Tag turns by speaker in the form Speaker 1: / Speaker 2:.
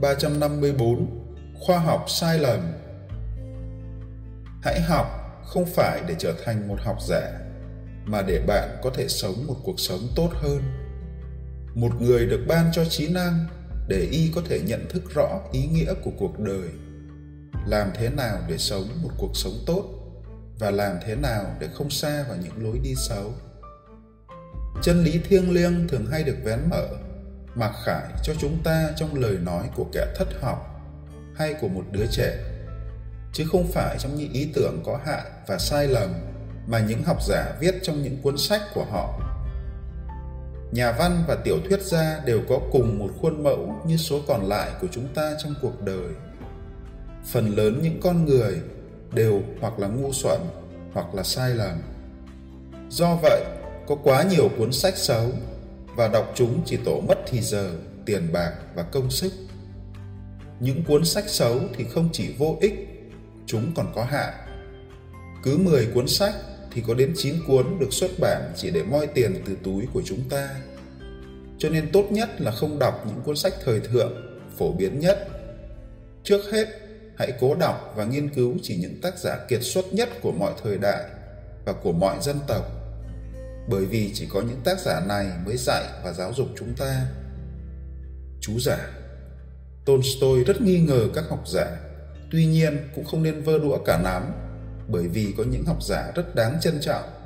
Speaker 1: 354 Khoa học sai lầm Hãy học, không phải để trở thành một học giả, mà để bạn có thể sống một cuộc sống tốt hơn. Một người được ban cho trí năng để y có thể nhận thức rõ ý nghĩa của cuộc đời. Làm thế nào để sống một cuộc sống tốt và làm thế nào để không xa vào những lối đi xấu. Chân lý thiêng liêng thường hay được vén mở mặc khải cho chúng ta trong lời nói của kẻ thất học hay của một đứa trẻ. Chứ không phải trong những ý tưởng có hại và sai lầm mà những học giả viết trong những cuốn sách của họ. Nhà văn và tiểu thuyết gia đều có cùng một khuôn mẫu như số còn lại của chúng ta trong cuộc đời. Phần lớn những con người đều hoặc là ngu xuẩn hoặc là sai lầm. Do vậy, có quá nhiều cuốn sách xấu và đọc chúng chỉ tổ mất thì giờ, tiền bạc và công sức. Những cuốn sách xấu thì không chỉ vô ích, chúng còn có hại. Cứ 10 cuốn sách thì có đến 9 cuốn được xuất bản chỉ để moi tiền từ túi của chúng ta. Cho nên tốt nhất là không đọc những cuốn sách thời thượng, phổ biến nhất. Trước hết, hãy cố đọc và nghiên cứu chỉ những tác giả kiệt xuất nhất của mọi thời đại và của mọi dân tộc bởi vì chỉ có những tác giả này mới dạy và giáo dục chúng ta. Chú giả Tolstoy rất nghi ngờ các học giả, tuy nhiên cũng không nên vơ đũa cả nắm, bởi vì có những học giả rất đáng trân trọng